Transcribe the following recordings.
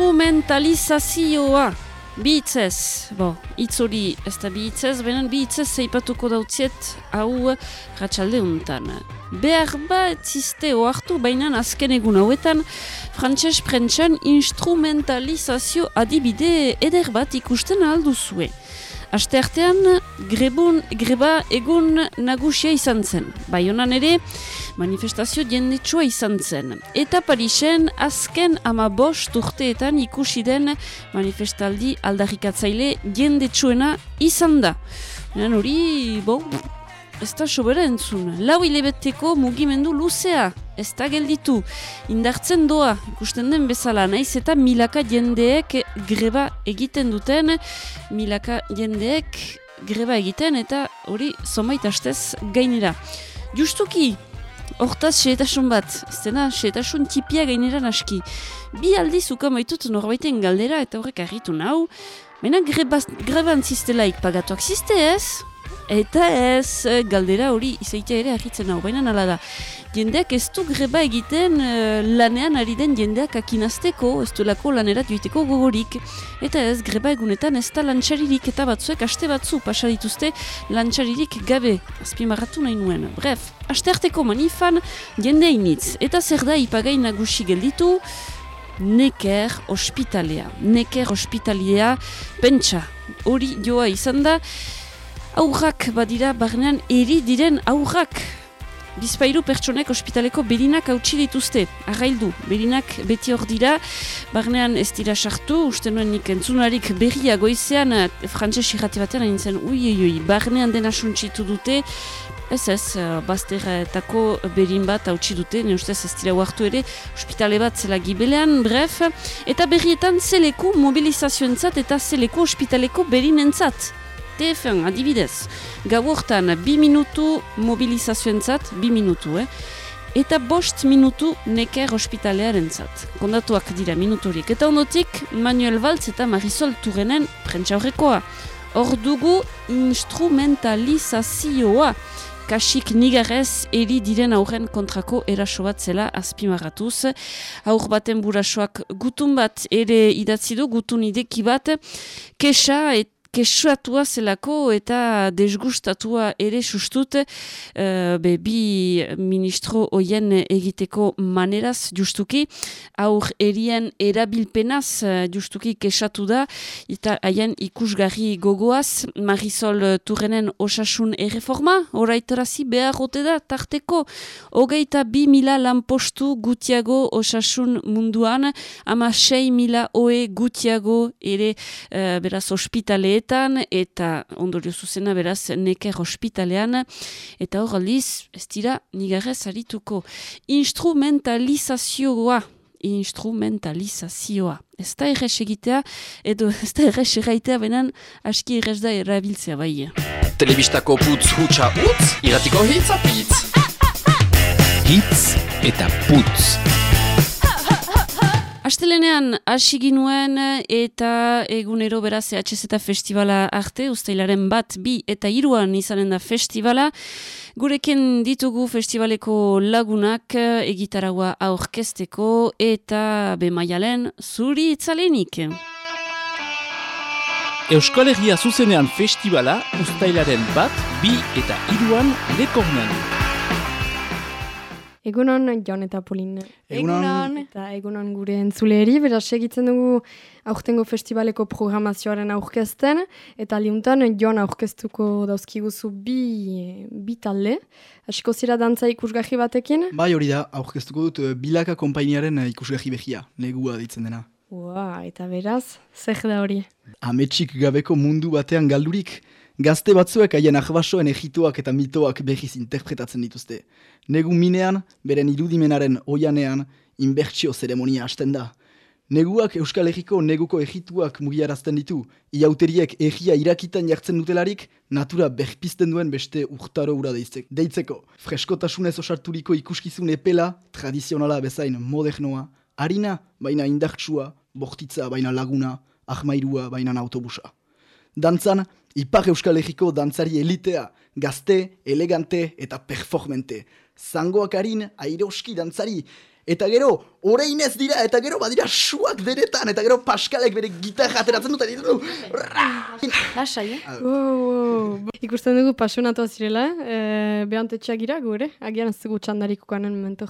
instrumentalizazioa. Bihitzez, bo, hitz hori ez da bihitzez, benen bihitzez zeipatuko dautziet hau ratxalde untan. Behar ba etziste oartu baina azken egun hauetan frantses prentsan instrumentalizazio adibide eder bat ikusten alduzue. Aste artean, grebun, greba egun nagusia izan zen. Baionan ere, manifestazio jendetsua izan zen. Eta Parisen, azken ama bost urteetan ikusi den manifestaldi aldarrikatzaile jendetsuena izan da. hori, bo, ez da sobera entzun. Lau hilebeteko mugimendu luzea, ez da gelditu. Indartzen doa, ikusten den bezala, naiz eta milaka jendeek greba egiten duten, milaka jendeek greba egiten eta hori zomait astez gainera. Justuki, hortaz seetasun bat, ez dena, seetasun tipia gainera naski. Bi aldiz ukamaitut norbaiten galdera eta horrek argitu nau, Mena greba, greba antzistelaik pagatuak ziste ez? Eta ez, galdera hori izaitea ere ahitzen hau, baina nala da. Jendeak ez du greba egiten uh, lanean ari den jendeak akinazteko, ez du lako lanerat joiteko gogorik. Eta ez, greba egunetan ez da lantxaririk eta batzuek aste batzu pasadituzte lantxaririk gabe, azpimarratu nahi nuen. Bref, aste arteko manifan jende initz. Eta zer da ipagai nagusi gelditu, neker ospitalea. Neker ospitalea, pentsa, hori joa izan da, aurrak badira barnean eri diren aurrak. Bizpairu pertsonek ospitaleko berinak hautsi dituzte, arraildu, berinak beti hor dira, barnean ez dira sartu, uste nuen nik entzunarik berria goizean, frantses irrati batean nintzen, ui, ui, ui, barnean dena suntsitu dute, ez ez, bazteretako berin bat hautsi dute, ne ustez ez dira huartu ere, ospitale bat zela gibelean, bref, eta berrietan zeleku mobilizazioentzat eta zeleku ospitaleko berinentzat. TF1 adibidez, gau hortan bi minutu mobilizazioentzat, bi minutu, eh? eta bost minutu neker ospitalearen zat. Kondatuak dira minuturik. Eta ondotik, Manuel Valtz eta Marisol Turenen prentsa horrekoa. Hor dugu instrumentalizazioa. Kasik nigarez eri diren aurren kontrako eraso bat zela azpimarratuz. Aur baten burasoak gutun bat ere idatzi du, gutun ideki bat, kesa eta kesuatua zelako eta desgustatua ere sustut. Uh, be, bi ministro hoien egiteko maneraz justuki. Aur erien erabilpenaz uh, justuki kesatu da. Eta haien ikusgarri gogoaz Marisol Turrenen osasun erreforma oraitarazi behar gote da tarteko. Hogeita bi mila lanpostu gutiago osasun munduan ama sei mila oe gutiago ere uh, beraz ospitale eta ondorio zuzena beraz neker hospitalean eta hor aldiz ez dira nigarrez arituko instrumentalizazioa instrumentalizazioa. Ez da errez egitea, edo ez da errez erraitea benan aski errez da erabiltzea bai. Telebistako putz hutsa utz, iratiko hitz apitz. Hitz eta putz. Astelenean hasi ginuen eta egunero beraz EHZ eta festivala arte, ustailaren bat, bi eta iruan izanen da festivala. Gureken ditugu festivaleko lagunak egitaragua aurkesteko eta bemaialen zuri itzalenik. Euskal Herria zuzenean festivala ustailaren bat, bi eta iruan lekornan. Egunon, Jon eta Polin. Egunon. Eta egunon gure entzuleri, beraz segitzen dugu aurtengo festivaleko programazioaren aurkezten, eta liuntan Jon aurkeztuko dauzkiguzu bi, bi talde. Hasiko zira dantza ikusgahi batekin? Bai hori da, aurkeztuko dut eh, bilaka konpainiaren eh, ikusgahi behia, negua ditzen dena. Ua, eta beraz, zer da hori? Ametsik gabeko mundu batean galdurik, Gazte batzuek haien ahbasoen egituak eta mitoak behiz interpretatzen dituzte. Negu minean, beren irudimenaren oianean, inbertsio zeremonia hasten da. Neguak Euskal Herriko neguko egituak mugiarazten ditu, iauteriek egia irakitan jartzen dutelarik, natura berpizten duen beste urtaro ura deizek. Deitzeko, freskotasunez osarturiko ikuskizun epela, tradizionala bezain modernoa, harina, baina indartsua, bortitza, baina laguna, ahmairua, baina autobusa. Dantzan, Ipar Euskal Herriko dantzari elitea, gazte, elegante eta performente. zangoak harin, airoski dantzari, Eta gero, oreinez dira, eta gero badira suak deretan, eta gero Paskalek bere gitarra ateratzen dut, eta ditu. Lasai, eh? Oh, oh. Ikusten dugu pasionatu zirela, eh, behantetxeak gira gure, agian ez dugu txandarik ukanen momentu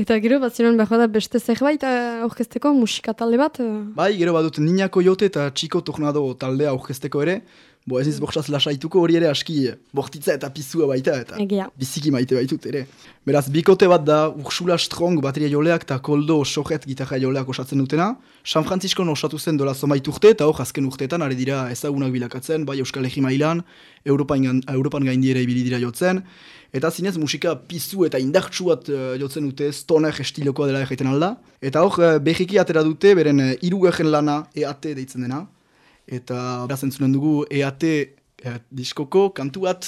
eta gero, bat ziren behar da beste zerbait aurkezteko musika talde bat? Eh? Bai, gero badut ninako jote eta txiko tornado taldea aurkezteko ere, Bo ez iz bortzaz lasaituko hori ere aski bortitza eta pizua baita eta Egia. biziki maite baitut ere. Beraz, bikote bat da Ursula Strong bateria joleak eta Koldo Sojet gitarra joleak osatzen dutena. San Francisco osatu zen dola zomait urte eta hor azken urteetan ari dira ezagunak bilakatzen, bai Euskal Herri mailan, Europan, Europan gaindi ere ibili dira jotzen. Eta zinez musika pizu eta indartsu bat uh, jotzen dute, stoner estilokoa dela egiten alda. Eta hor, uh, behiki atera dute, beren uh, lana EAT deitzen dena eta beraz entzunen dugu EAT e, diskoko kantu bat.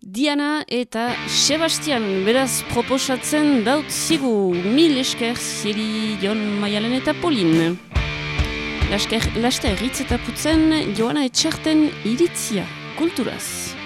Diana eta Sebastian beraz proposatzen daut zigu mil esker ziri Jon Maialen eta Polin. Laster, laster ritz eta putzen Joana Etxarten iritzia kulturaz.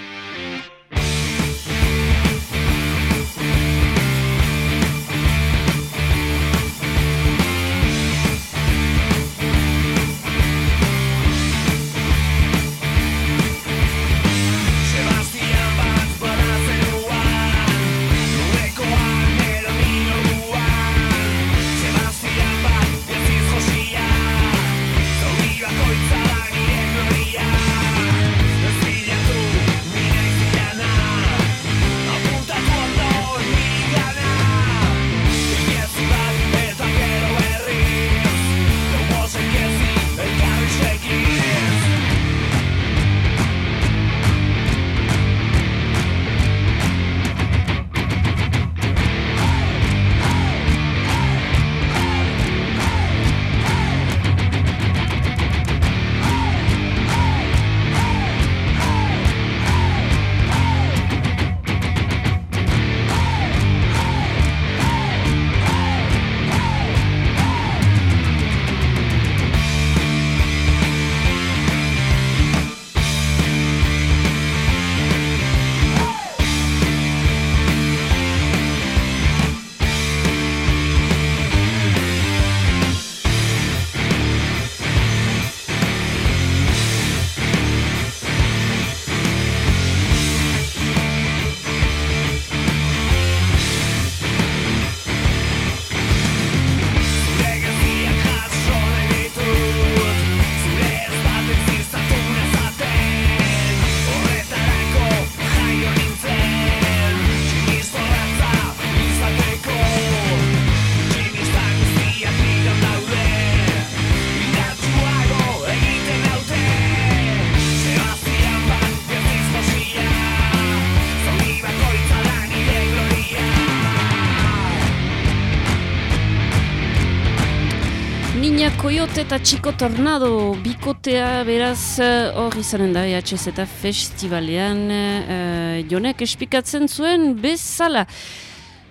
Koyote eta Txiko Tornado bikotea beraz eh, hor izanen da EHZ eta festivalean uh, jonek espikatzen zuen bezala.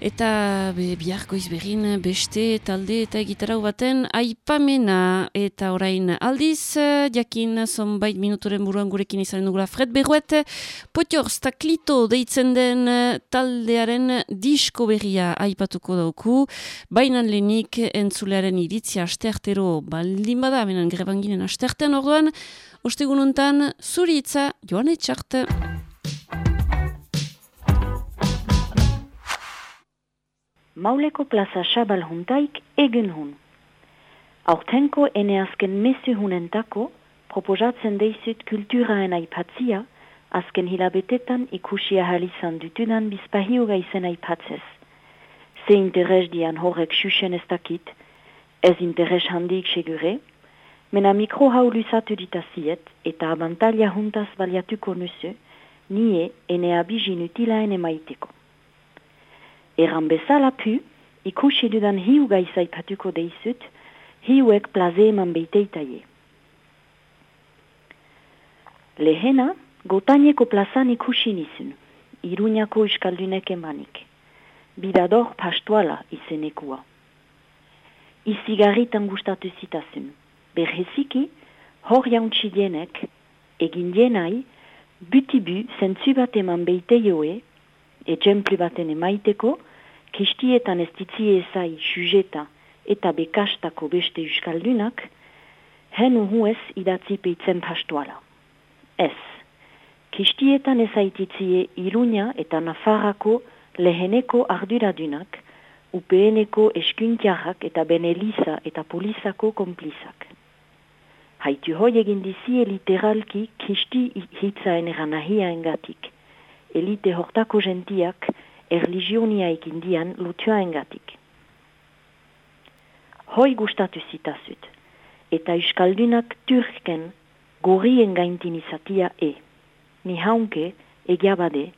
Eta be, biharko izberin beste talde eta gitarau baten aipamena. Eta orain aldiz, jakin zonbait minuturen buruan gurekin izan dugula Fred Berruet, potior staklito deitzen den taldearen disko berria aipatuko dauku, bainan lenik entzulearen iritzia asteartero baldin bada, benen grebanginen asteartean orduan, ostegununtan zuritza joan etxarte. Mauleko plaza xabal juntaik egen hun. Aurtenko ene azken mesu hunentako, proposatzen deizut kulturaen aipatzia, azken hilabetetan ikusia halizan dutunan bizpahio gaizen aipatzez. Ze interes dian horrek xuxen ez dakit, ez interes handik segure, mena mikro haulusatu ditaziet eta abantalia juntaz baliatuko nusu, nie ene abijin utilaen emaiteko. Eran bezala pu, ikusi dudan hiu gaisa ipatuko deizut, hiuek plaze eman beiteitaie. Lehena, gotaineko plazan ikusi nizun, iruñako iskaldunek emanik. Bidador pastuala izenekua. Izigarritan gustatu zitazun. Berheziki, hor jauntsi dienek, egin dienai, Butibu zentzu bat eman beite joe, ejemplu baten emaiteko, kistietan ez ditzie ezai sujeta eta bekastako beste euskaldunak, hen uhuez idatzi peitzen pastuala. Ez, kistietan ez aititzie Iruña eta Nafarrako leheneko arduradunak, UPNeko eskuntiarrak eta Beneliza eta Polizako komplizak. Haitu hoi egin dizie literalki kisti hitzaen eranahia engatik. Elite hortako gentiak erligionia dian lutua engatik. Hoi gustatu zitazut, eta euskaldunak turken gorrien gaintin izatia e. Ni haunke, egiabade,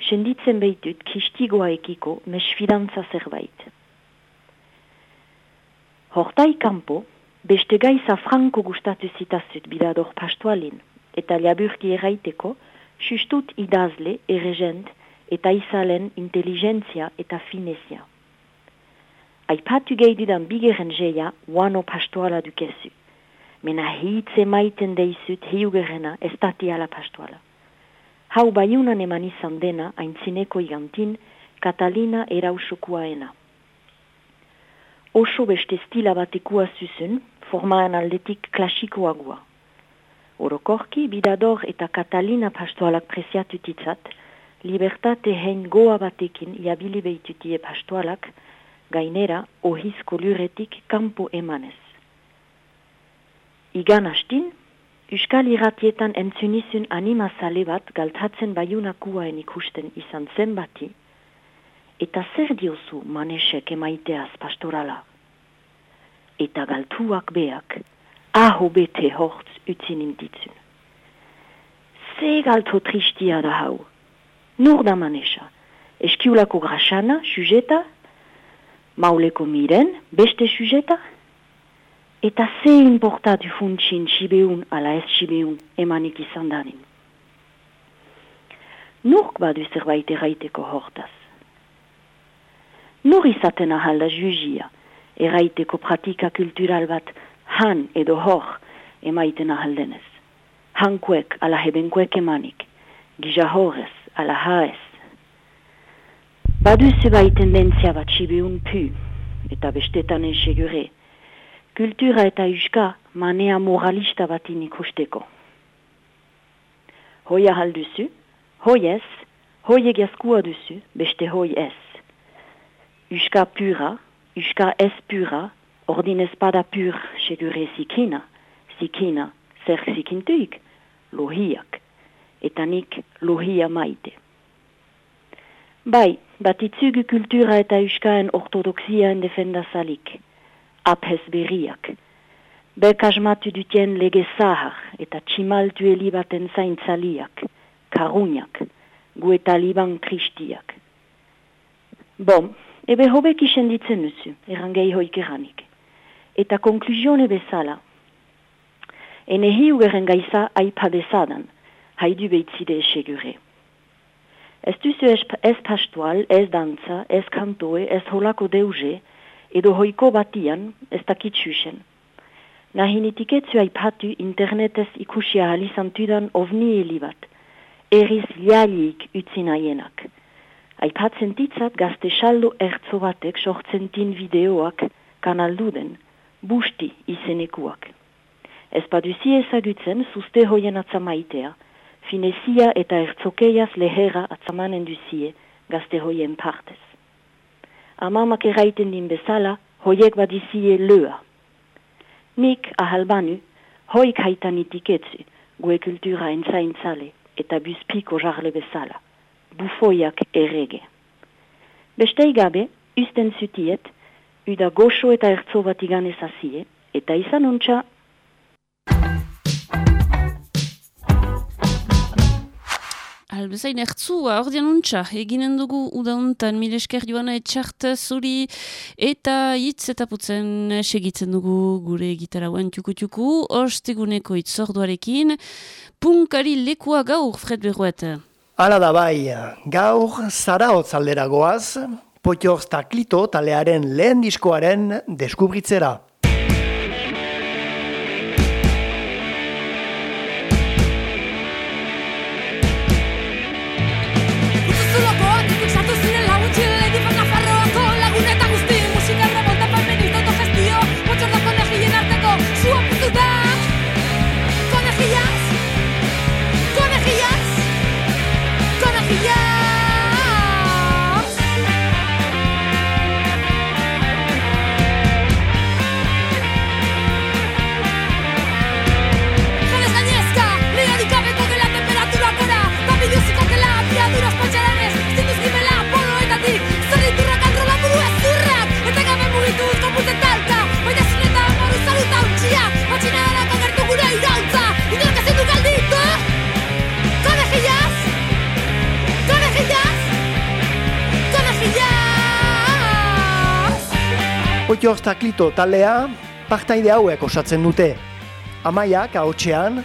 senditzen behitut kistigoa ekiko mesfidantza zerbait. Hortai kampo, beste gaiza franko gustatu zitazut bidador pastualin, eta liaburki erraiteko, sustut idazle, erregent, eta izalen inteligentzia eta finezia. Aipatu gehidudan bigeren jeia, wano pastuala dukezu. Mena hitze maiten deizut hiugerena estatiala pastuala. Hau baiunan eman izan dena, haintzineko igantin, Katalina erausukuaena. Oso beste stila batekua zuzun, formaan aldetik klasikoagua. Orokorki, bidador eta Katalina pastoalak presiatutitzat, libertate hein goa batekin jabili behitutie pastoalak, gainera ohizko luretik kampo emanez. Igan hastin, Euskal irratietan entzunizun animazale bat galtatzen baiunakuaen ikusten izan zen bati, eta zer diozu manesek emaiteaz pastorala. Eta galtuak beak, aho bete hortz utzin intitzun. Ze galto tristia da hau, nur da manesa, eskiulako grasana, sujeta, mauleko miren, beste sujeta, eta ze importatu funtsin sibeun ala ez sibeun emanik izan danin. Nurk badu zerbait erraiteko hortaz. Nur izaten ahalda juzia, erraiteko pratika kultural bat han edo hor emaiten ahaldenez. Hankuek ala hebenkuek emanik, gija horrez ala haez. Badu zerbait tendentzia bat sibeun pu, eta bestetan ensegure, kultura eta uska manea moralista batin ikusteko. Hoia halduzu, hoi ez, hoi egazkua duzu, beste hoi ez. Uska pura, uska ez pura, ordin espada pur segure zikina, zikina zer zikintuik, lohiak, eta nik lohia maite. Bai, batitzugu kultura eta uskaen ortodoxiaen defendazalik, apes berriak. Bekasmatu dutien lege zahar eta tximaltu elibaten zaintzaliak, karuniak, gu eta liban kristiak. Bom, ebe hobek isen ditzen nuzu, erangei hoik eranik. Eta konklusione bezala, ene hiu geren gaiza aipa bezadan, haidu behitzide esegure. Ez duzu ez pastual, ez dantza, ez kantoe, ez holako deuze, edo hoiko batian ez dakit susen. Nahinitik etzu aipatu internetez ikusia halizantudan ovni heli bat, eriz lialik utzi nahienak. Aipatzen titzat gazte saldo ertzo batek sortzen tin videoak kanalduden, busti izenekuak. Ez paduzi ezagutzen zuzte hoien atzamaitea, finezia eta ertzokeiaz lehera atzamanen duzie gazte hoien partez amamak erraiten din bezala, hoiek badizie lua. Nik ahalbanu, hoik haitan itiketzu, gue kultura entzaintzale eta buzpiko jarle bezala, bufoiak errege. Bestei gabe, usten zutiet, uda goxo eta ertzo bat iganez azie, eta izan ontsa Albezain ertzua, ordean untxa, eginen dugu udauntan mil esker joana etxart zuri eta hitz eta putzen segitzen dugu gure gitara guen txuku-txuku, osteguneko itzorduarekin, punkari lekua gaur, Fred Berruet. Hala da bai, gaur zara hotzaldera goaz, potioz taklito talearen lehen diskoaren deskubritzera. Potio Klito talea partaide hauek osatzen dute. Amaiak haotxean,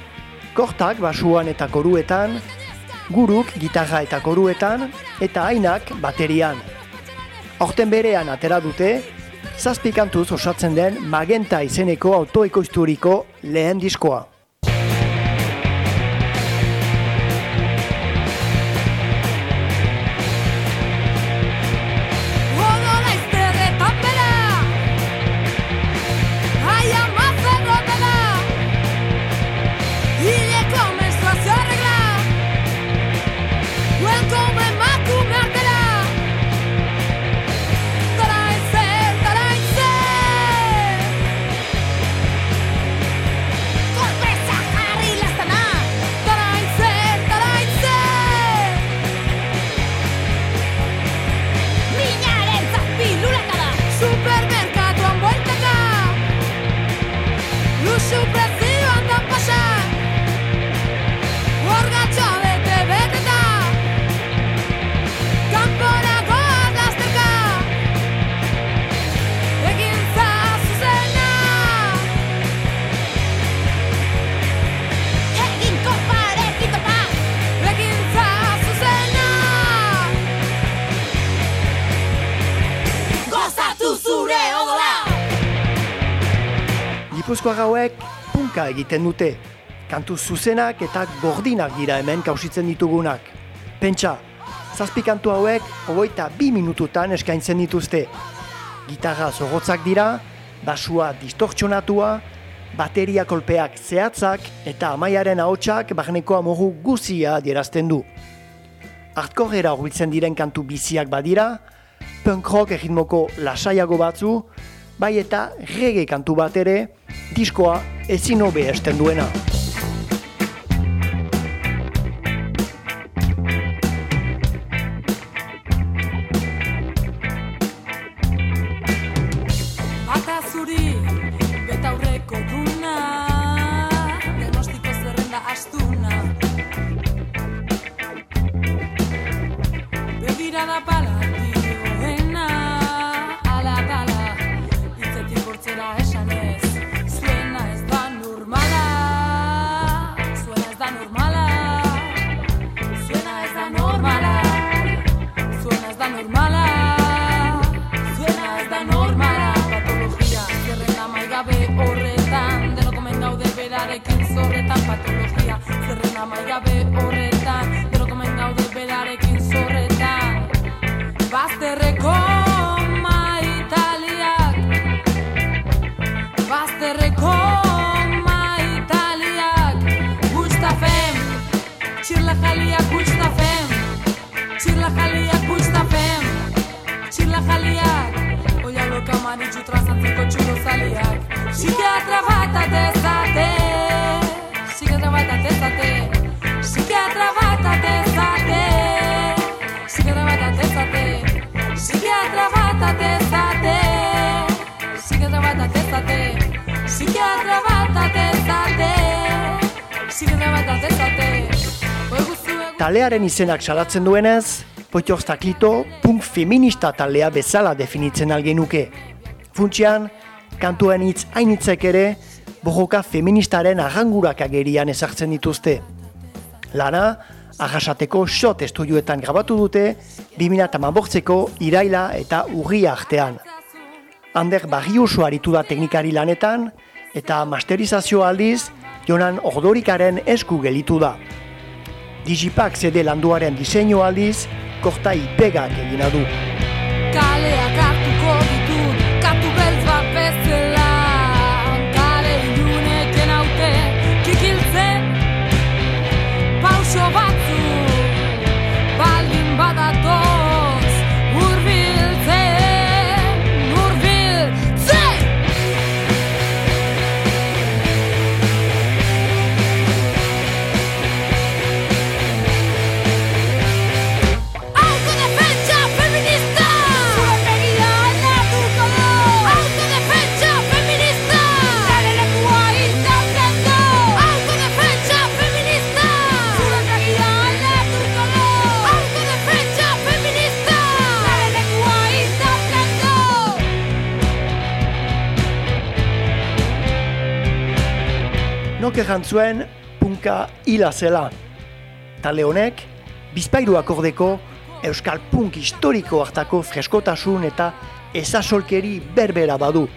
kortak basuan eta koruetan, guruk gitarra eta koruetan, eta ainak baterian. Horten berean atera dute, zazpikantuz osatzen den Magenta izeneko autoekoizturiko lehen diskoa. Egiten dute. Kantu zuzenak eta gordinak dira hemen kausitzen ditugunak. Pentsa, zazpi kantu hauek hogeita bi minututan eskaintzen dituzte. Gitarra zogotzak dira, basua distortxonatua, bateria kolpeak zehatzak eta amaiaren ahotsak bagnekoa mogu guzia dierazten du. Artkorrera horbiltzen diren kantu biziak badira, punk rock egitmoko lasaiago batzu, bai eta rege kantu bat ere, diskoa ezin hobe esten duena. Talearen izenak salatzen duenez, Poitioztaklito punk feminista talea bezala definitzen algenuke. Funtsian, kantuen hitz hainitzek ere, bojoka feministaren arrangurak agerian ezartzen dituzte. Lana, ahasateko shot estudioetan grabatu dute, 2008ko iraila eta urria artean. Ander barri oso aritu da teknikari lanetan, eta masterizazio aldiz, jonan ordorikaren esku gelitu da. Digipak zede landuaren diseinu aldiz, korta ipegak egina du. Kaleak zuen punka hila zela. Tale honek, bizpairu akordeko Euskal Punk historiko hartako freskotasun eta ezasolkeri berbera badu.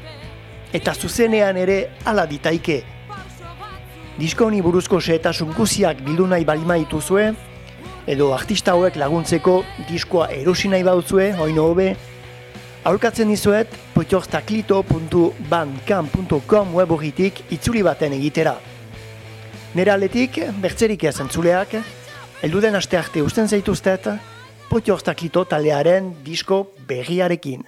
Eta zuzenean ere ala ditaike. Disko honi buruzko sehetasun guziak bildu nahi balima dituzue, edo artista hauek laguntzeko diskoa erosi nahi baduzue, oino hobe, aurkatzen dizuet potiorztaklito.bandcamp.com web horritik itzuli baten egitera. Nera aletik, bertzerik ez entzuleak, elduden aste arte usten zaituztet, potiorztaklito talearen disko berriarekin.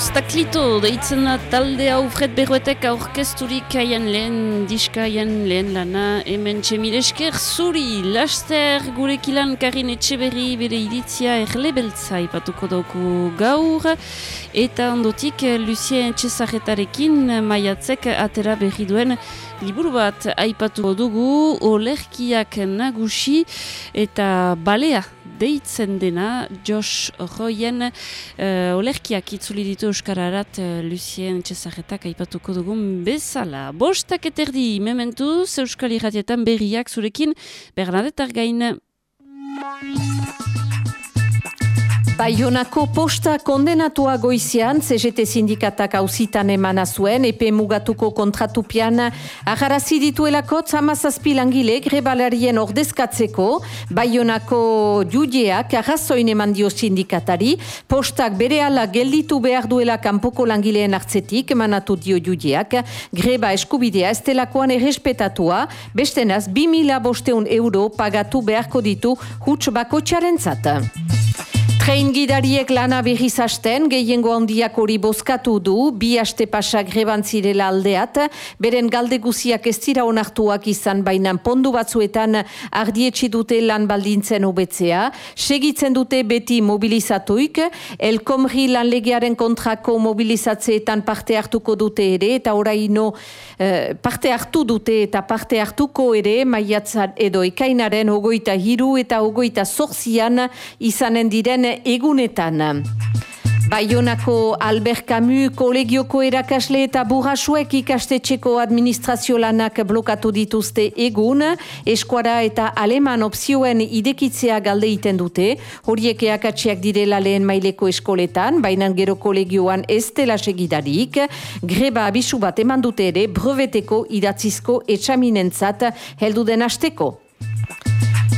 Staklito, deitzen da talde hau Fred Berroetek aurkezturik haien lehen diska haien lehen lana. Hemen txemiresker zuri laster gurekilan karin etxeberri bere iritzia erlebeltza ipatuko dauku gaur. Eta ondotik Lucien Txezarretarekin maiatzek atera berri duen liburu bat aipatuko dugu olerkiak nagusi eta balea deitzen dena, Josh Royen uh, olerkiak itzuli ditu Euskararat uh, Lucien Txezarretak aipatuko dugun bezala. Bostak eterdi mementu, Euskal Iratietan berriak zurekin, Bernadette Argain. Baionako posta kondenatua goizian, CGT sindikatak hausitan emana zuen, epe mugatuko kontratupian agarazi dituelako tzamazazpi langile grebalarien ordezkatzeko, Baionako judeak arrazoin eman dio sindikatari, postak bere ala gelditu behar duela kanpoko langileen hartzetik emanatu dio judeak, greba eskubidea estelakoan errespetatua, bestenaz 2000 bosteun euro pagatu beharko ditu huts bako txarentzat. Train gidariek lana berriz hasten, gehiengo handiak hori bozkatu du, bi haste pasak grebantzirela aldeat, beren galde guziak ez dira onartuak izan bainan pondu batzuetan ardietsi dute lan baldintzen hobetzea, segitzen dute beti mobilizatuik, elkomri lan legearen kontrako mobilizatzeetan parte hartuko dute ere, eta oraino eh, parte hartu dute eta parte hartuko ere, maiatzat edo ekainaren ogoita hiru eta ogoita zorzian izanen diren egunetan. Baionako Albert Camus kolegioko erakasle eta burrasuek ikastetxeko administrazio lanak blokatu dituzte egun, eskuara eta aleman opzioen idekitzea galde iten dute, horiek eakatxeak direla lehen maileko eskoletan, bainan gero kolegioan ez dela segidarik, greba abisu bat eman dute ere breveteko idatzizko etxaminentzat heldu den asteko.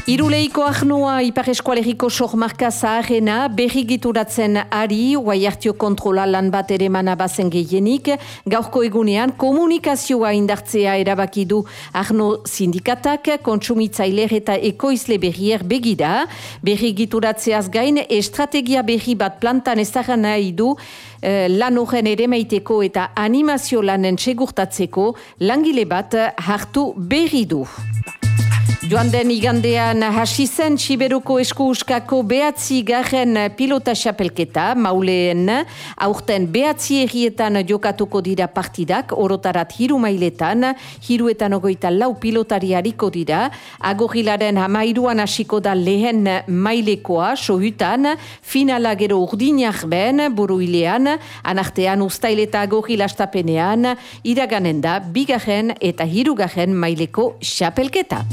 Iruleiko ahnua Ipar Eskualeriko sormarka zaharena berri gituratzen ari, guai kontrola lan bat ere bazen gehienik, gaurko egunean komunikazioa indartzea erabaki du ahno sindikatak, kontsumitzaile eta ekoizle berrier begida, berri gituratzeaz gain estrategia berri bat plantan ezagan nahi du, eh, lan horren ere meiteko eta animazio lanen segurtatzeko langile bat hartu berri du. Joan den igandean hasi zen Siberuko eskuuskako behatzi garen pilota xapelketa, mauleen, aurten behatzi errietan jokatuko dira partidak, orotarat hiru mailetan, hiruetan ogoita lau pilotari hariko dira, agogilaren hamairuan hasiko da lehen mailekoa, sohutan, finala gero urdinak ben, buruilean, anartean ustaileta agogilastapenean, iraganen da, bigarren eta hirugarren maileko xapelketa.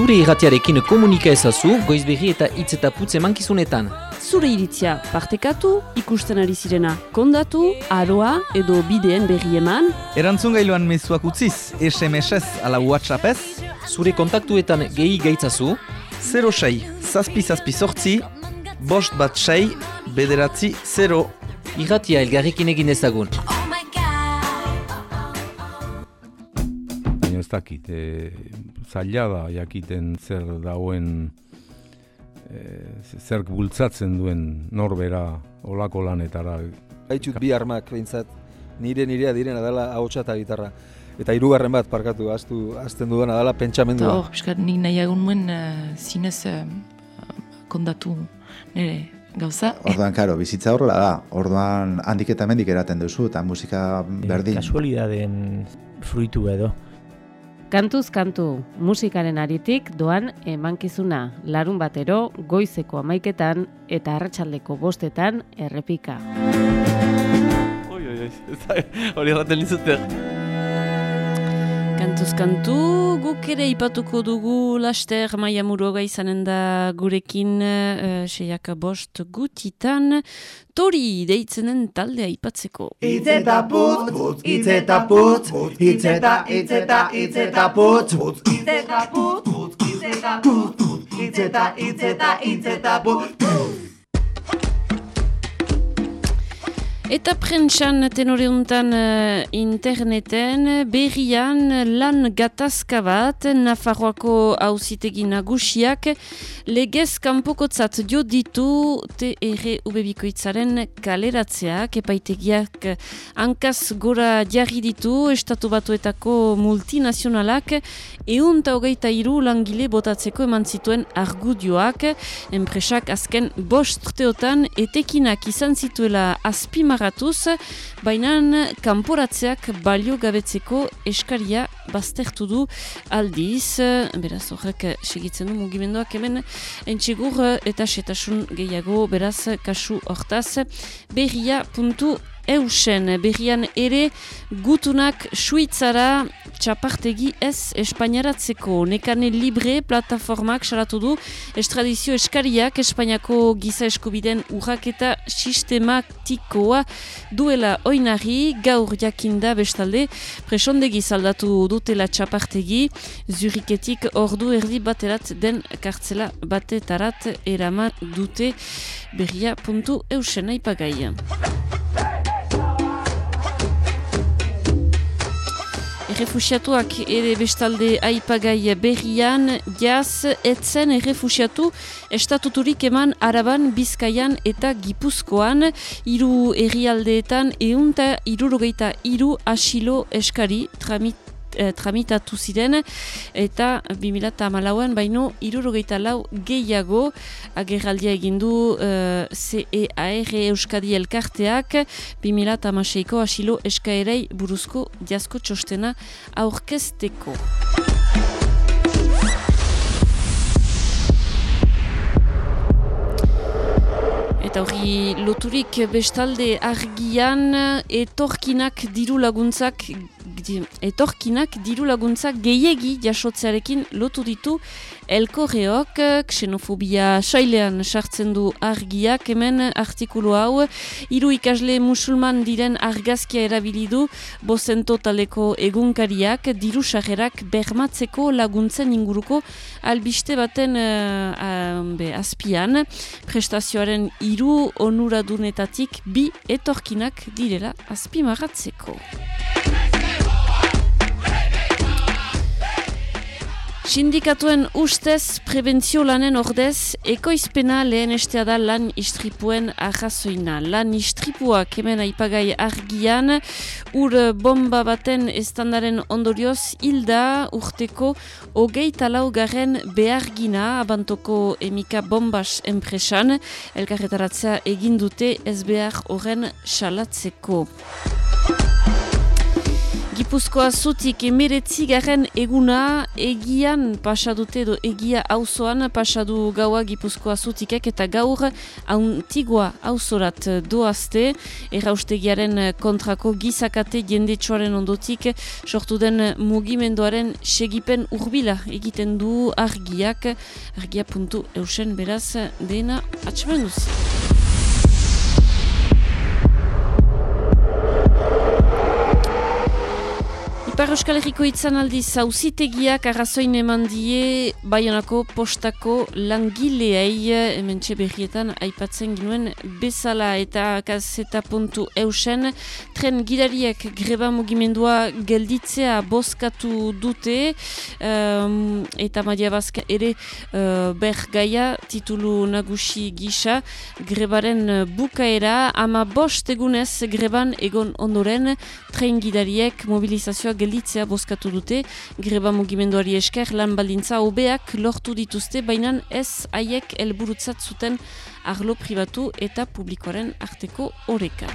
Zure irratiarekin komunika ezazu, goizberri eta hitz eta putze mankizunetan. Zure iritzia partekatu, ikusten ari zirena kondatu, aroa edo bideen berri eman. Erantzun gailuan mezuak utziz, SMS-ez ala WhatsApp-ez. Zure kontaktuetan gehi gaitzazu. 06, zazpi zazpi sortzi, bost bat sei, bederatzi 0. Irratia elgarrikin egin ezagun. Baina ez dakit, e, zaila da jakiten zer dauen e, zer bultzatzen duen norbera olako lanetara. Haitxut bi armak behintzat, nire nirea direna dela ahotsa eta gitarra. Eta hirugarren bat parkatu, aztu, azten dudana dela pentsamendua. Hor, piskat, nik nahiagun nuen uh, zinez uh, kondatu nire gauza. Orduan, karo, bizitza horrela da. Orduan, handik eta mendik eraten duzu, eta musika berdin. E, kasualidaden fruitu edo. Kantuz kantu musikaren aritik doan emankizuna larun batero goizeko amaiketan eta arratsaldeko bostetan errepika. Oi, oi, oi, hori erraten. Kantuz kantu, guk ere ipatuko dugu laster maia muruaga izanen da gurekin uh, seiak bost gutitan. Tori deitzenen taldea ipatzeko. Itzeta putz, itzeta putz, itzeta, itzeta, itzeta putz, itzeta putz, itzeta putz, itzeta, itzeta, itzeta putz, Eta prentsan tenore untan uh, interneten berrian lan gatazka bat Nafarroako hauzitegi nagusiak legez kanpokotzat dio ditu TR ubebikoitzaren kaleratzeak epaitegiak hankaz gora jarri ditu estatu batuetako multinazionalak eunta hogeita iru langile botatzeko eman zituen argudioak. Enpresak azken bost urteotan etekinak izan zituela azpimar azpimarratuz, baina kanporatzeak balio gabetzeko eskaria baztertu du aldiz, beraz horrek segitzen du mugimenduak hemen entxegur eta setasun gehiago. Beraz kasu hortaz berria puntu eusen berrian ere gutunak suitzara txapartegi ez espainaratzeko. Nekane libre plataformak salatu du estradizio eskariak Espainiako giza eskubiden urraketa sistematikoa duela oinari gaur jakinda bestalde presondegi zaldatu dutela txapartegi zuriketik ordu erdi baterat den kartzela batetarat eraman dute berria puntu eusen aipagai. Errefusiatuak ere bestalde aipagai berrian, jaz, etzen errefusiatu estatuturik eman araban, bizkaian eta gipuzkoan, hiru herrialdeetan eunta irurogeita iru asilo eskari tramit e, tramitatu ziren eta 2008an baino irurogeita lau gehiago agerraldia egindu e, CEAR Euskadi Elkarteak 2008ko asilo eskaerei buruzko jasko txostena aurkezteko. Eta hori loturik bestalde argian etorkinak diru laguntzak etorkinak diru laguntza gehiegi jasotzearekin lotu ditu elkorreok, xenofobia sailean sartzen du argiak, hemen artikulu hau, hiru ikasle musulman diren argazkia erabili du bozento taleko egunkariak diru sarrerak bermatzeko laguntzen inguruko albiste baten eh, ah, be, azpian, prestazioaren hiru onuradunetatik bi etorkinak direla azpimarratzeko. Sindikatuen ustez prebentzio lanen ordez, ekoizpena lehen estea da lan istripuen arrazoina. Lan istripuak hemen aipagai argian, ur bomba baten estandaren ondorioz hilda urteko hogei talaugarren behargina abantoko emika bombas enpresan, elkarretaratzea egin dute ez behar horren salatzeko. Gipuzkoa zutik emiretzi garen eguna egian pasadute edo egia auzoan pasadu gaua Gipuzkoa zutikek eta gaur antigua auzorat doazte. Erraustegiaren kontrako gizakate jendetsuaren ondotik sortu den mugimenduaren segipen urbila egiten du argiak. Argia puntu eusen beraz dena atxemen Ipar Euskal Herriko itzan aldiz zauzitegiak arrazoin eman die Baionako postako langileei. Hemen berrietan aipatzen ginuen bezala eta kaseta puntu eusen. Tren gidariak greba mugimendua gelditzea boskatu dute. Um, eta Maria Baska ere uh, ber gaia titulu nagusi gisa grebaren bukaera. Ama bost egunez greban egon ondoren tren gidariek mobilizazioa gelditzea bozkatu dute, greba mugimenduari esker lan baldintza hobeak lortu dituzte, baina ez haiek helburutzat zuten arlo pribatu eta publikoaren arteko oreka.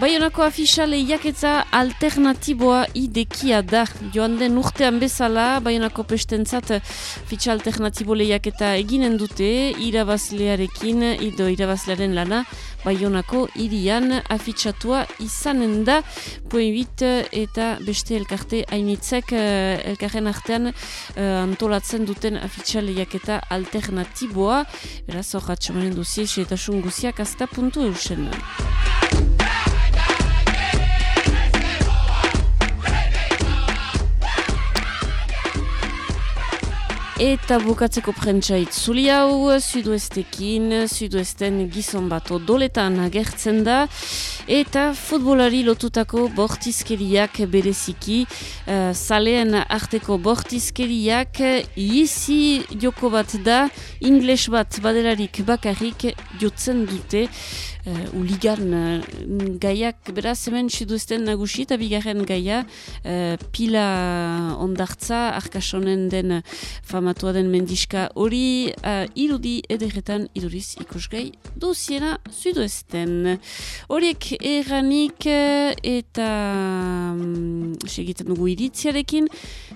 Baionako afisa lehiaketza alternatiboa idekia da. Joan den urtean bezala, Baionako pestentzat fitxa alternatibo lehiaketa eginen dute, irabazlearekin, ido irabazlearen lana, Baionako irian afitxatua izanen da, poebit eta beste elkarte hainitzek elkarren artean antolatzen duten afitxa lehiaketa alternatiboa. Beraz, hor atxamanen duzie, eta guziak azta puntu eusen. Eta bukatzeko prentsa itzuli hau, sudoestekin, sudoesten gizon bat odoletan agertzen da, eta futbolari lotutako bortizkeriak bereziki, uh, zaleen arteko bortizkeriak, izi joko bat da, ingles bat badelarik bakarrik jotzen dute, uh, uligan uh, gaiak beraz hemen suduzten nagusi eta bigarren gaia uh, pila ondartza arkasonen den famatua den mendiska hori uh, irudi ederretan iduriz ikusgai duziena suduzten horiek erranik eta um, segiten dugu iritziarekin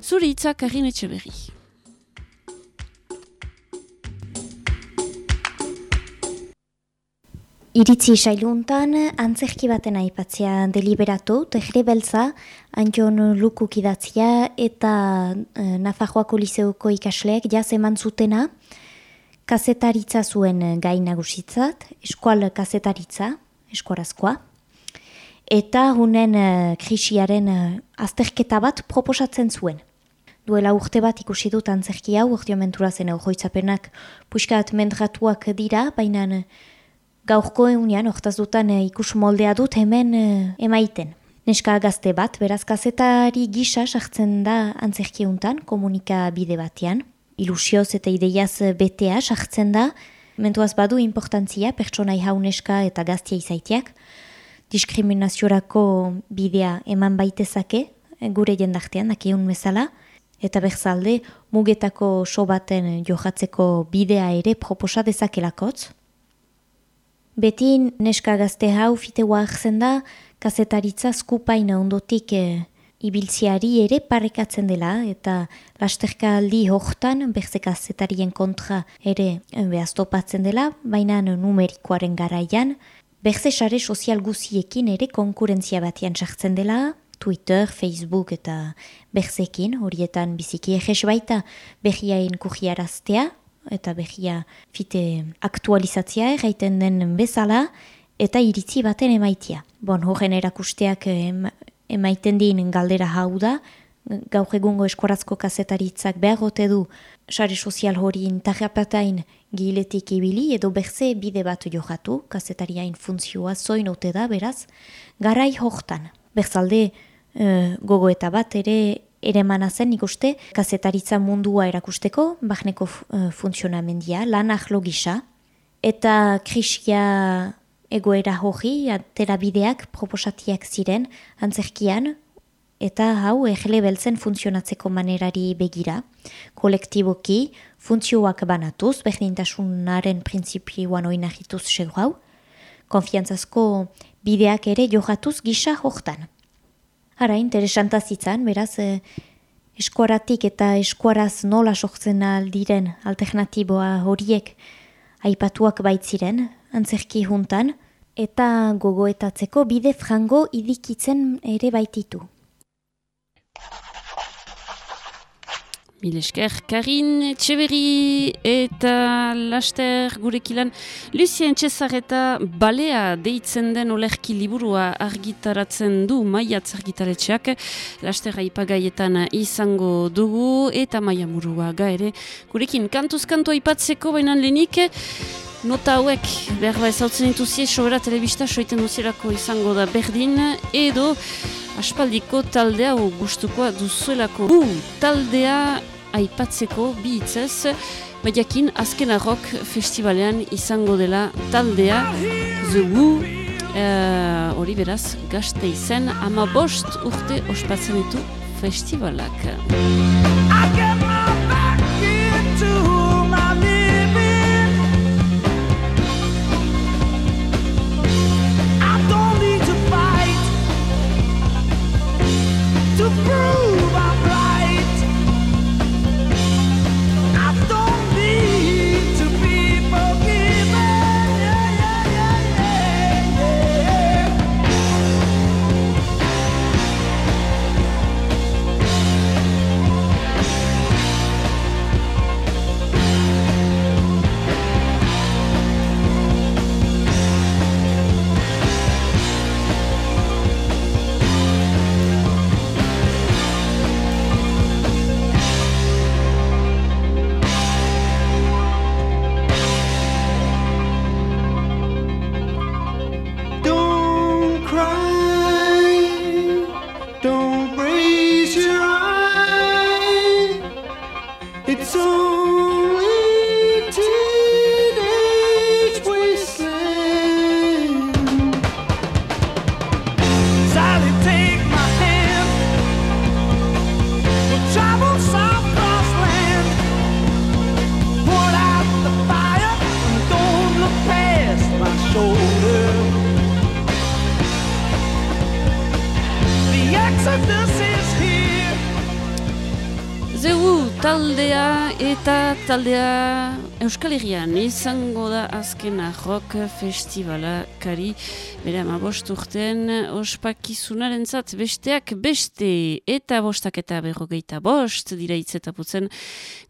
zuri itzak harin etxe berri Iritzi sailuntan, antzerki baten aipatzea deliberatu, tegre beltza, Antion Lukuk idatzia eta e, Nafarroako Liseuko ikasleek jaz eman zutena, kazetaritza zuen gai nagusitzat, eskual kazetaritza, eskuarazkoa, eta hunen e, krisiaren e, azterketa bat proposatzen zuen. Duela urte bat ikusi dut antzerki hau, urtio mentura zen eujoitzapenak, puskat mendratuak dira, baina gaurko egunean, hortaz dutan e, ikus moldea dut hemen e, emaiten. Neska gazte bat, beraz kazetari gisa sartzen da antzerkiuntan, komunika bide batean. Ilusioz eta ideiaz betea sartzen da, mentuaz badu importantzia pertsonai hauneska eta gaztia izaiteak, diskriminaziorako bidea eman baitezake, gure jendartean, dakiun bezala, eta berzalde mugetako so baten johatzeko bidea ere proposa dezakelakotz, Beti neska gazte hau fiteua arzen da, kazetaritza skupaina ondotik e, ibiltziari ere parekatzen dela, eta lasterka aldi hortan, berze kazetarien kontra ere behaztopatzen dela, baina numerikoaren garaian, berze sare sozial guziekin ere konkurentzia batean sartzen dela, Twitter, Facebook eta berzekin, horietan biziki eges baita behiain kujiaraztea, eta behia fite aktualizatzea erraiten den bezala, eta iritzi baten emaitia. Bon, horren erakusteak emaiten din galdera hau da, gaur egungo eskorazko kazetaritzak behagote du sare sozial hori intarrapatain giletik ibili edo berze bide bat johatu, kazetariain funtzioa zoin ote da, beraz, garai hortan. Berzalde uh, gogo eta bat ere ere zen ikuste, kazetaritza mundua erakusteko, bahneko uh, funtzionamendia, lan ahlo gisa, eta krisia egoera hori, atera bideak proposatiak ziren, antzerkian, eta hau egle beltzen funtzionatzeko manerari begira. Kolektiboki, funtzioak banatuz, berdintasunaren prinsipioan oinahituz segu hau, konfiantzazko bideak ere johatuz gisa hortan. Hara, interesanta zitzan, beraz, eh, eskuaratik eta eskuaraz nola sortzen aldiren alternatiboa horiek aipatuak baitziren, antzerki juntan, eta gogoetatzeko bide frango idikitzen ere baititu. Milesker, Karin Txeberri eta Laster gurekilan Lucien Txezar eta Balea deitzen den olerki liburua argitaratzen du maiatz argitaletxeak Laster aipagaietan izango dugu eta maia murua ere. Gurekin kantuz kantu aipatzeko bainan lehenik Nota hauek behar ba ezautzen dituzie sobera telebista soiten duzierako izango da berdin edo aspaldiko taldea gustukoa duzuelako. Bu, taldea aipatzeko bi hitzez, baiakin azken arrok festivalean izango dela taldea The Woo, eh, hori beraz, gazte izen, ama bost urte ospatzen ditu festivalak. Taldea Euskal Herrian izango da azkena rock festivala kari bere ama bost urtean ospakizunaren zat besteak beste eta bostak eta berrogeita bost dira itzetaputzen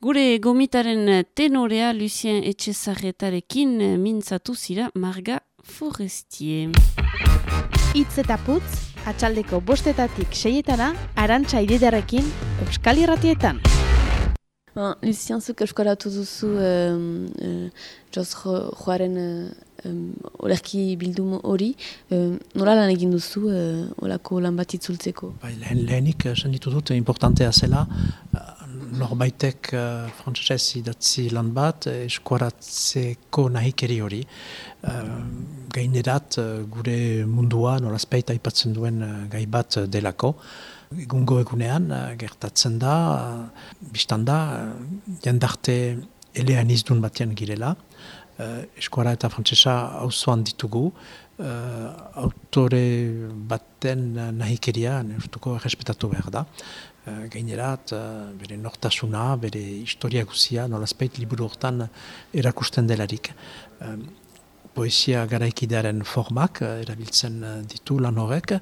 gure gomitaren tenorea Lucien Etxezarretarekin mintzatu zira Marga Forestier. Itz eta putz, atxaldeko bostetatik seietana, arantxa ididarekin Euskal Irratietan. Ba, Lucien, zuk eskoratu duzu um, uh, joz joaren uh, olerki bildum hori. Um, nola lan egin duzu uh, olako lan bat itzultzeko? Ba, lehen, lehenik, esan ditu dut, importantea zela, uh, norbaitek uh, frantzesez idatzi lan bat, eskoratzeko nahikeri hori. Uh, gainerat, uh, gure mundua nolazpeita aipatzen duen uh, gai bat delako egungo egunean eh, gertatzen da, uh, biztan da, uh, jendarte elean izdun batean girela, uh, eskuara eta frantzesa hauzoan ditugu, uh, autore baten nahikeria, neurtuko errespetatu behar da, uh, gainerat, bere nortasuna, bere historia guzia, nolazpeit liburu hortan erakusten delarik. Poesia garaikidearen formak erabiltzen ditu lan horrek,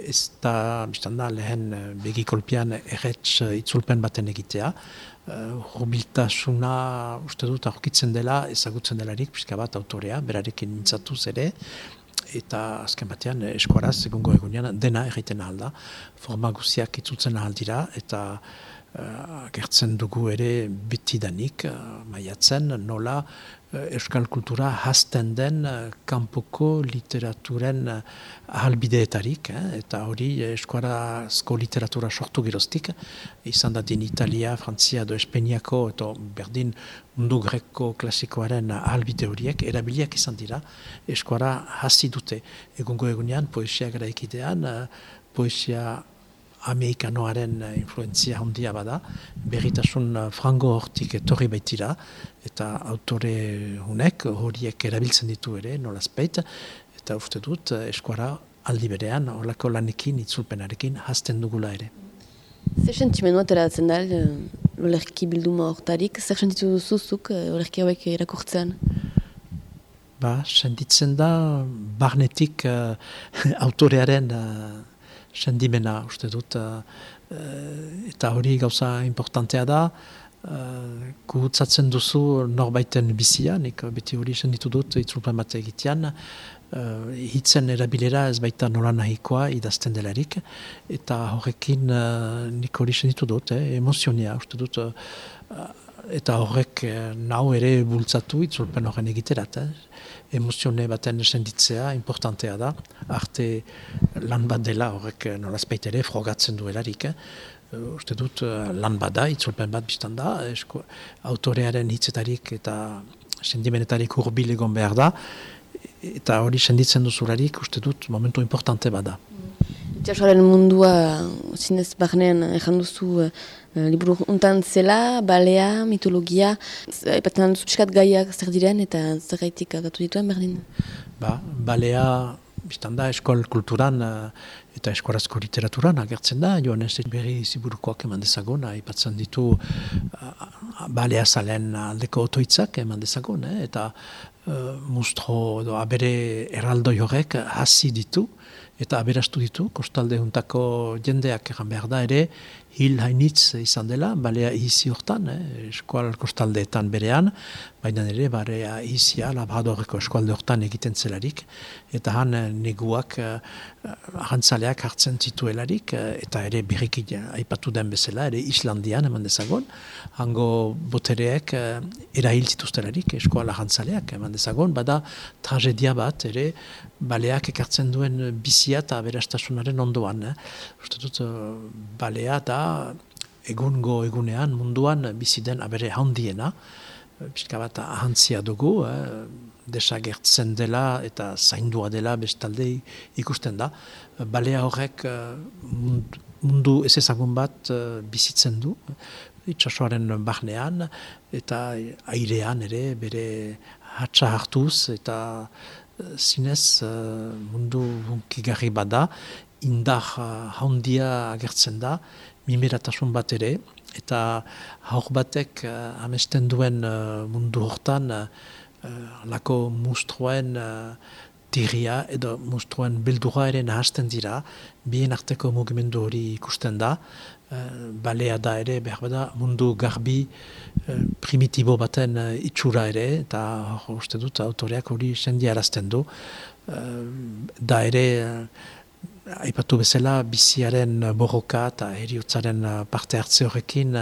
ez da, biztanda, lehen begikolpian erretz itzulpen baten egitea, hurbiltasuna uste dut aurkitzen dela, ezagutzen delarik, pixka bat autorea, berarekin mintzatuz ere, eta azken batean eskuaraz egungo egunean dena egiten ahal da, forma guziak itzultzen ahal dira, eta uh, agertzen dugu ere betidanik, uh, maiatzen, nola uh, euskal kultura hasten den uh, kanpoko literaturen uh, ahalbideetarik, eh, eta hori eskuarazko literatura sortu geroztik, izan da Italia, Frantzia, do Espeniako, eta berdin mundu greko klasikoaren ahalbide horiek, erabiliak izan dira, eskuara hasi dute. Egungo egunean, poesia gara ekidean, poesia amerikanoaren influenzia handia bada, berritasun frango hortik etorri baitira, eta autore hunek horiek erabiltzen ditu ere, nolazpeit, eta uste dut eskuara aldi berean, horlako lanekin, itzulpenarekin, hasten dugula ere. Zer sentimenua teratzen da, olerki bilduma hortarik, zer sentitu duzuzuk olerki hauek irakurtzean? Ba, sentitzen da, barnetik uh, autorearen uh, sendimena, uste dut, uh, eta hori gauza importantea da, uh, gutzatzen duzu norbaiten bizia, nik beti hori senditu dut itzulpen bat egitean, uh, hitzen erabilera ez baita nola nahikoa idazten delarik, eta horrekin uh, nik hori senditu dut, eh, emozionia, uste dut, uh, eta horrek nau ere bultzatu itzulpen horren egiterat. Eh? Emozione baten senditzea importantea da, arte lan bat dela horrek nolazpeit ere frogatzen duelarik. Eh? Uste dut lan bat da, itzulpen bat biztan da, esko, autorearen hitzetarik eta sendimenetarik urbil egon behar da, eta hori senditzen duzularik uste dut momentu importante bada. Itxasoaren mundua zinez barnean ezan duzu uh, liburu untan zela, balea, mitologia, epatzen duzu piskat gaiak zer diren eta zer gaitik agatu dituen berdin? Ba, balea, biztan da, eskol kulturan uh, eta eskorazko literaturan agertzen da, joan ez berri ziburukoak eman dezagon, aipatzen ditu balea zalen aldeko otoitzak eman dezagon, eh? eta uh, mustro edo abere erraldo horrek hasi ditu, eta aberastu ditu, kostalde juntako jendeak egan behar da ere, hil hainitz izan dela, balea izi hortan, eh, eskual kostaldeetan berean, baina ere barea izia labradoreko eskualde hortan egiten zelarik, eta han eh, neguak eh, ahantzaleak hartzen zituelarik, eh, eta ere berriki aipatu den bezala, ere Islandian eman dezagon, hango botereek erahil zituztelarik eskual ahantzaleak eman dezagon, bada tragedia bat, ere baleak ekartzen duen bizia eta berastasunaren ondoan. Eh. Uste dut, balea da egungo egunean munduan bizi den abere handiena, pixka bat ahantzia dugu, eh, desagertzen dela eta zaindua dela bestalde ikusten da. Balea horrek eh, mundu ez ezagun bat eh, bizitzen du, itxasoaren barnean eta airean ere bere hatsa hartuz eta eh, zinez uh, mundu hunkigarri bada, indar uh, handia agertzen da, mimeratasun bat ere, eta haur batek uh, amesten duen uh, mundu hortan uh, lako mustroen uh, tiria edo mustroen bildura ere nahazten dira, bien arteko mugimendu hori ikusten da, balea da ere, behar bada, mundu garbi uh, primitibo baten uh, itxura ere, eta uste dut autoreak hori sendiarazten du, uh, da ere aipatu bezala biziaren borroka eta heriotzaren parte hartze horrekin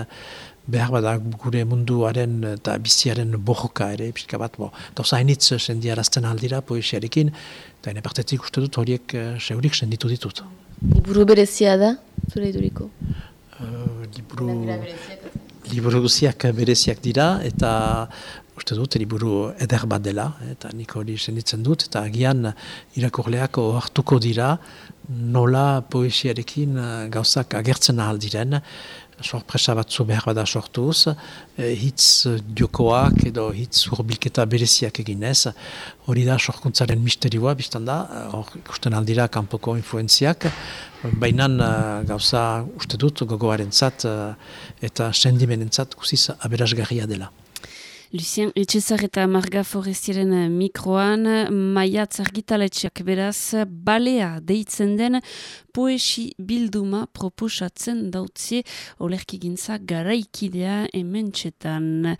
behar bada gure munduaren eta biziaren borroka ere, pixka bat, bo, dauz hainitz sendiarazten aldira poesiarekin, eta hene partetik uste dut horiek seurik senditu ditut. Liburu berezia da, zure iduriko? Liburu... Liburu guziak bereziak dira, eta uste dut, liburu eder bat dela, eta nik hori senditzen dut, eta agian irakurleak hartuko dira, nola poesiarekin eh, gauzak agertzen ahal diren, sorpresa batzu behar bada sortuz, e, hitz diokoak edo hitz urbilketa bereziak eginez, hori da sorkuntzaren misterioa, biztan da, hor ikusten aldira kanpoko influenziak, baina gauza uste dut gogoaren zat eta sendimenen zat guziz aberasgarria dela. Lucien Etxezar eta Marga Forestieren mikroan, maiatz argitaletxeak beraz, balea deitzen den poesi bilduma proposatzen dautzie olerki garaikidea ementxetan.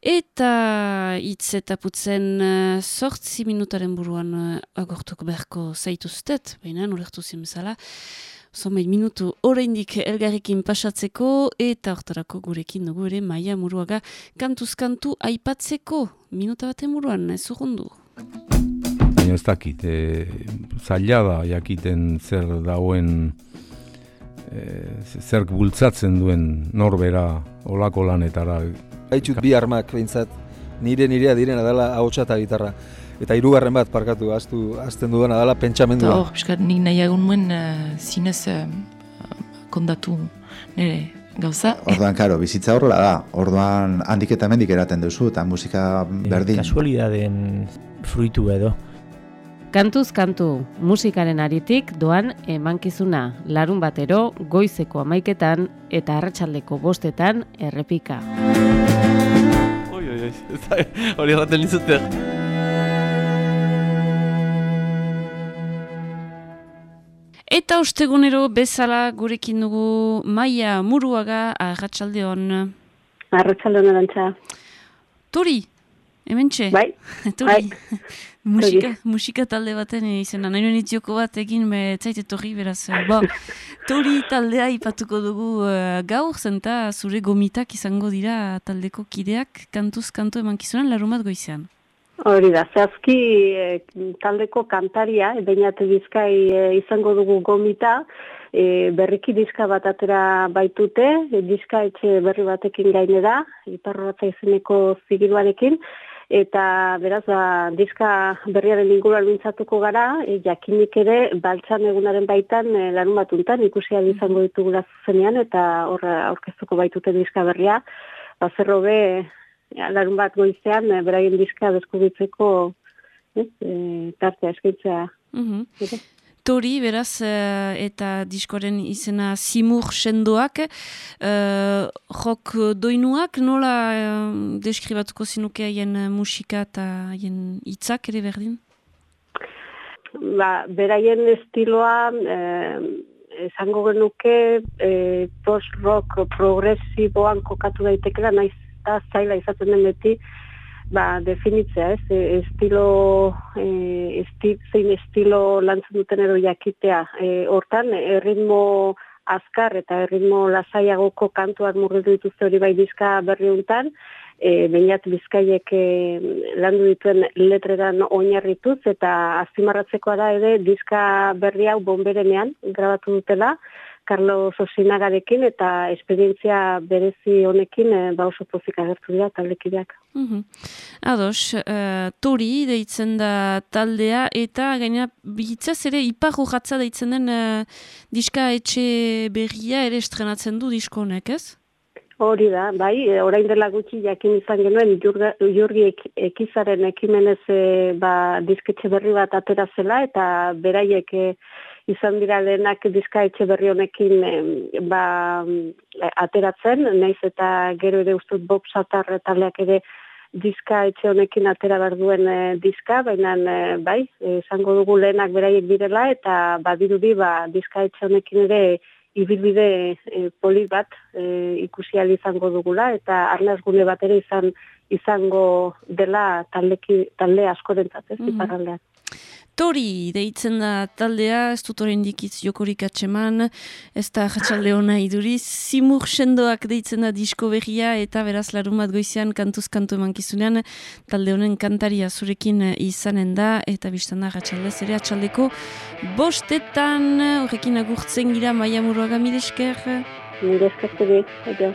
Eta hitz eta putzen sortzi minutaren buruan agortuko beharko zaituztet, baina nolertu zimzala, Zomeit minutu oraindik elgarrekin pasatzeko eta hortarako gurekin dugu ere maia muruaga kantuzkantu aipatzeko minuta baten muruan, ez urrundu. Baina ez dakit, e, zaila da jakiten zer dauen e, zer bultzatzen duen norbera olako lanetara. Haitxut bi armak behintzat, nire nirea direna dela ahotsa eta gitarra eta hirugarren bat parkatu astu azten dudana dela pentsamendua. Hor, piskat nik nahiagun nuen uh, zinez uh, kondatu nire gauza. Orduan, karo, bizitza horrela da. Orduan, handik eta mendik eraten duzu, eta musika berdin. E, kasualidaden fruitu edo. Kantuz kantu, musikaren aritik doan emankizuna, larun batero, goizeko amaiketan eta arratsaldeko bostetan errepika. Oi, oi, oi, hori erraten nizuter. Eta ostegunero bezala gurekin dugu Maia Muruaga Arratsaldeon. Arratsaldeon arantza. Tori, hemen txe? Bai, Tori. bai. musika, musika talde baten izena, nahi nuen itzioko bat egin, me zaite Tori, beraz. Ba, tori taldea ipatuko dugu uh, gaur, zenta zure gomitak izango dira taldeko kideak, kantuz kantu eman kizunan, larumat goizean. Hori da, zehazki e, taldeko kantaria, bainat bizkai e, izango dugu gomita, e, berriki diska bat atera baitute, e, diska etxe berri batekin gainera, iparro bat izeneko zigiluarekin, eta beraz, ba, diska berriaren inguruan bintzatuko gara, e, jakinik ere, baltsan egunaren baitan, e, larun batuntan, ikusia izango ditugula zuzenean, eta horra aurkeztuko baitute diska berria, ba, zerrobe, larun bat goizean, e, beraien diska deskubitzeko e, tartea eskaitza. Mm Tori, beraz, eh, eta diskoren izena Simur Sendoak, uh, jok doinuak, nola uh, deskribatuko zinuke haien musika eta haien hitzak ere berdin? Ba, beraien estiloa, eh, esango genuke, eh, post-rock progresiboan kokatu daitekela, naiz da zaila izaten den beti ba, definitzea, ez? E, estilo, e, esti, zein estilo lantzen duten edo jakitea. E, hortan, erritmo azkar eta erritmo lasaiagoko kantuak murritu dituzte hori bai dizka berri untan, e, bainat bizkaiek e, landu dituen letreran oinarrituz eta azimarratzekoa da ere diska berri hau bomberenean grabatu dutela, Carlos Osinagarekin eta esperientzia berezi honekin e, ba oso pozik agertu dira taldekideak. Mm -hmm. Ados, uh, Tori deitzen da taldea eta gaina bihitzaz ere iparro jatza deitzen den uh, diska etxe berria ere estrenatzen du disko honek, ez? Hori da, bai, orain dela gutxi jakin izan genuen jurgi ekizaren ekimenez e, ba, disketxe berri bat atera zela eta beraiek izan dira lehenak diska etxe berri honekin ba, ateratzen, naiz eta gero ere ustut Bob Satar taldeak ere diska etxe honekin atera behar duen e, diska, baina e, bai, izango dugu lehenak beraiek direla eta badirudi ba, diska etxe honekin ere ibilbide e, poli bat e, ikusi izango dugula eta arnaz gune bat ere izan izango dela taldeki, talde askorentzat, ez, mm -hmm. Tori deitzen da taldea, ez dut horrein dikitz jokorik atseman, ez da jatsalde hona iduriz, simur sendoak deitzen da disko berria eta beraz larun bat goizean kantuz kantu eman kizunean, talde honen kantaria zurekin izanen da eta biztan da jatsalde zere atxaldeko bostetan, horrekin agurtzen gira maia muruaga milesker. Milesker, edo.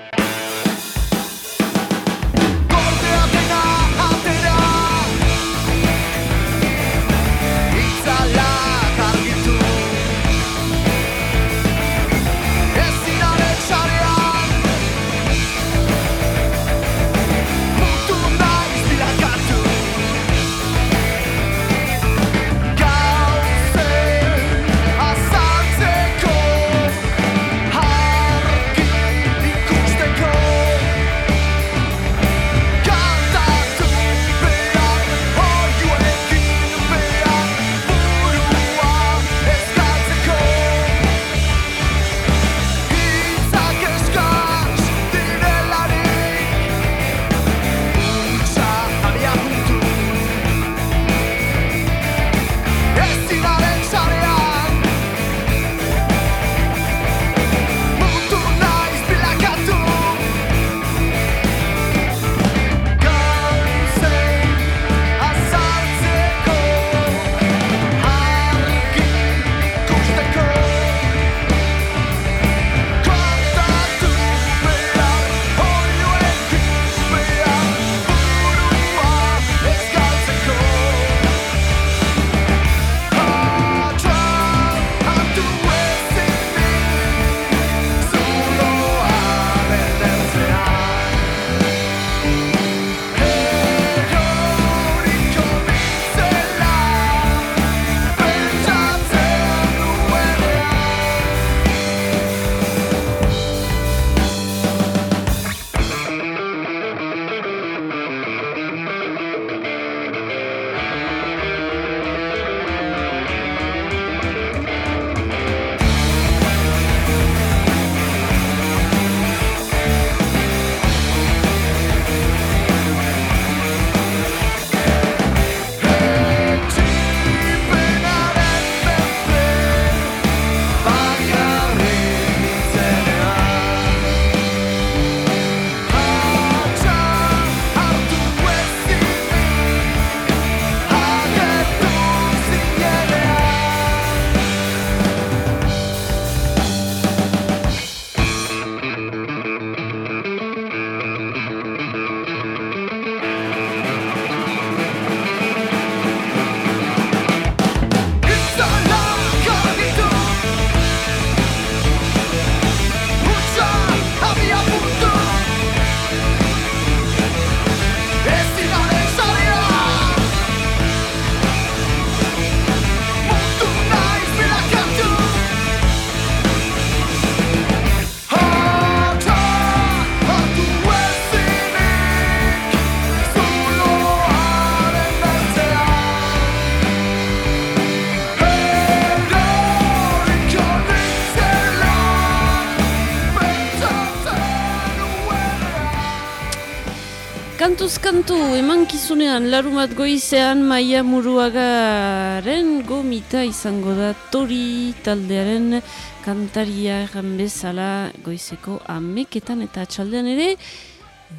Eman kizunean, larumat goizean, maia muruagaren gomita izango da tori taldearen kantaria erran bezala goizeko ameketan eta atxaldean ere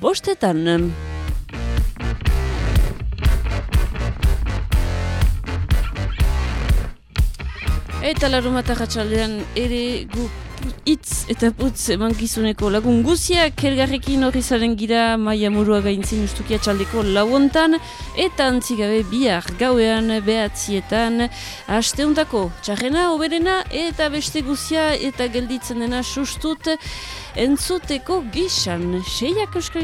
bostetan. Eta larumata jatxaldean ere gu itz eta putz emankizuneko lagun guziak. Elgarrekin horri zaren gira maia murua gaintzin ustukia txaldeko lauontan eta antzigabe bihar gauean behatzietan hasteuntako txarrena, oberena eta beste guzia eta gelditzen dena sustut entzuteko gisan seiak euskal.